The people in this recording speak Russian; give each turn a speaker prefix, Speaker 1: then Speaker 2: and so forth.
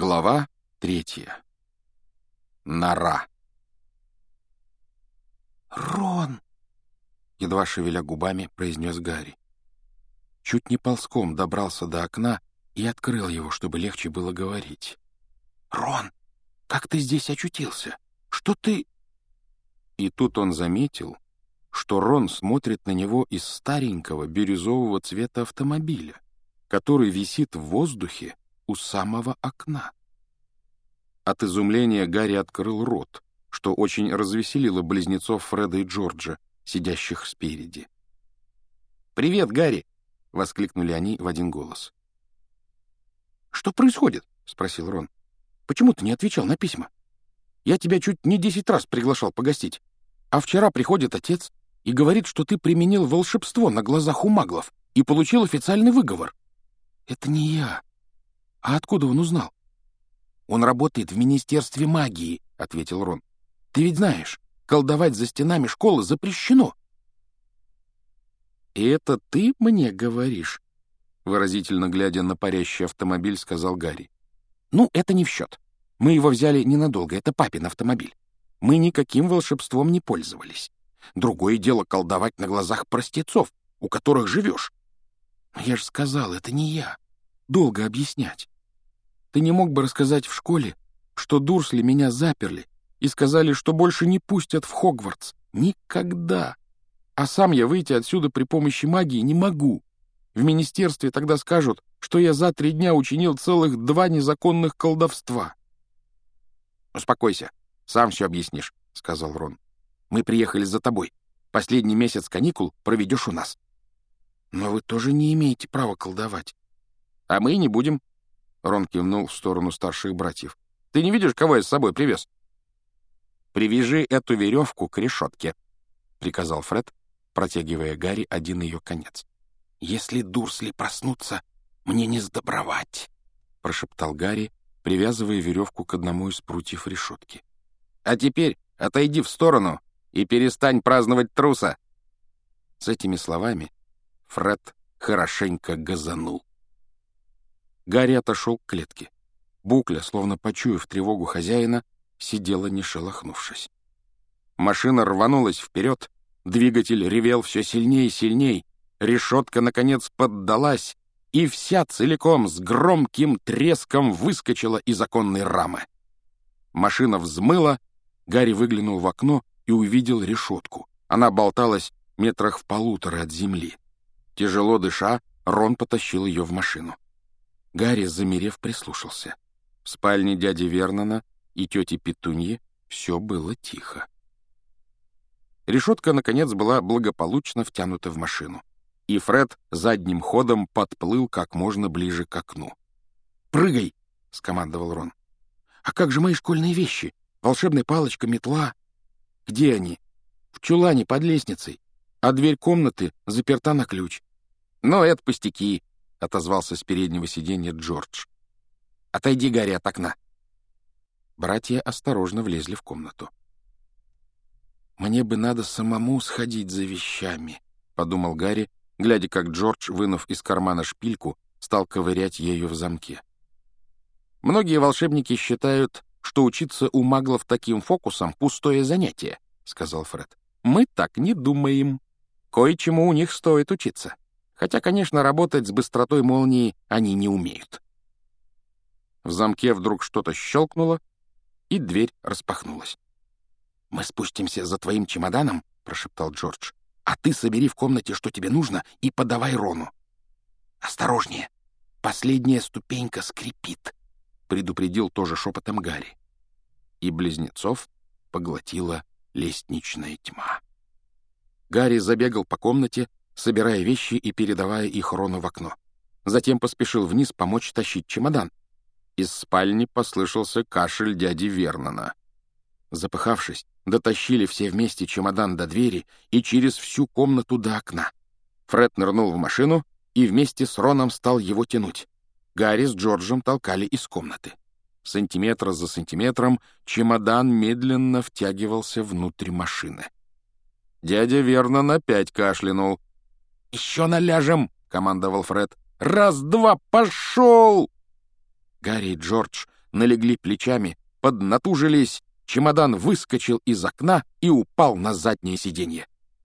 Speaker 1: Глава третья. Нора.
Speaker 2: «Рон!» — едва шевеля губами, произнес Гарри. Чуть не ползком добрался до окна и открыл его, чтобы легче было говорить. «Рон, как ты здесь очутился? Что ты...» И тут он заметил, что Рон смотрит на него из старенького бирюзового цвета автомобиля, который висит в воздухе у самого окна. От изумления Гарри открыл рот, что очень развеселило близнецов Фреда и Джорджа, сидящих спереди. «Привет, Гарри!» — воскликнули они в один голос. «Что происходит?» — спросил Рон. «Почему ты не отвечал на письма? Я тебя чуть не десять раз приглашал погостить. А вчера приходит отец и говорит, что ты применил волшебство на глазах у маглов и получил официальный выговор. Это не я. «А откуда он узнал?» «Он работает в Министерстве магии», — ответил Рон. «Ты ведь знаешь, колдовать за стенами школы запрещено». «И это ты мне говоришь?» Выразительно глядя на парящий автомобиль, сказал Гарри. «Ну, это не в счет. Мы его взяли ненадолго, это папин автомобиль. Мы никаким волшебством не пользовались. Другое дело колдовать на глазах простецов, у которых живешь. Я же сказал, это не я долго объяснять. Ты не мог бы рассказать в школе, что Дурсли меня заперли и сказали, что больше не пустят в Хогвартс? Никогда. А сам я выйти отсюда при помощи магии не могу. В министерстве тогда скажут, что я за три дня учинил целых два незаконных колдовства. «Успокойся, сам все объяснишь», — сказал Рон. «Мы приехали за тобой. Последний месяц каникул проведешь у нас». «Но вы тоже не имеете права колдовать. «А мы не будем». Рон кивнул в сторону старших братьев. «Ты не видишь, кого я с собой привез?» «Привяжи эту веревку к решетке», — приказал Фред, протягивая Гарри один ее конец. «Если Дурсли проснутся, мне не сдобровать», — прошептал Гарри, привязывая веревку к одному из прутьев решетки. «А теперь отойди в сторону и перестань праздновать труса!» С этими словами Фред хорошенько газанул. Гарри отошел к клетке. Букля, словно почуяв тревогу хозяина, сидела не шелохнувшись. Машина рванулась вперед, двигатель ревел все сильнее и сильней, решетка, наконец, поддалась, и вся целиком с громким треском выскочила из оконной рамы. Машина взмыла, Гарри выглянул в окно и увидел решетку. Она болталась метрах в полутора от земли. Тяжело дыша, Рон потащил ее в машину. Гарри, замерев, прислушался. В спальне дяди Вернона и тети Петуньи все было тихо. Решетка, наконец, была благополучно втянута в машину, и Фред задним ходом подплыл как можно ближе к окну. «Прыгай!» — скомандовал Рон. «А как же мои школьные вещи? Волшебная палочка, метла? Где они?» «В чулане под лестницей, а дверь комнаты заперта на ключ». «Но это пустяки», — отозвался с переднего сиденья Джордж. «Отойди, Гарри, от окна». Братья осторожно влезли в комнату. «Мне бы надо самому сходить за вещами», — подумал Гарри, глядя, как Джордж, вынув из кармана шпильку, стал ковырять ею в замке. «Многие волшебники считают, что учиться у маглов таким фокусом — пустое занятие», — сказал Фред. «Мы так не думаем. Кое-чему у них стоит учиться» хотя, конечно, работать с быстротой молнии они не умеют. В замке вдруг что-то щелкнуло, и дверь распахнулась. «Мы спустимся за твоим чемоданом», — прошептал Джордж, «а ты собери в комнате, что тебе нужно, и подавай Рону». «Осторожнее! Последняя ступенька скрипит», — предупредил тоже шепотом Гарри. И близнецов поглотила лестничная тьма. Гарри забегал по комнате, собирая вещи и передавая их Рону в окно. Затем поспешил вниз помочь тащить чемодан. Из спальни послышался кашель дяди Вернона. Запыхавшись, дотащили все вместе чемодан до двери и через всю комнату до окна. Фред нырнул в машину и вместе с Роном стал его тянуть. Гарри с Джорджем толкали из комнаты. Сантиметр за сантиметром чемодан медленно втягивался внутрь машины. Дядя Вернон опять кашлянул, «Еще наляжем!» — командовал Фред. «Раз, два, пошел!» Гарри и Джордж налегли плечами, поднатужились, чемодан выскочил из окна и упал на заднее сиденье.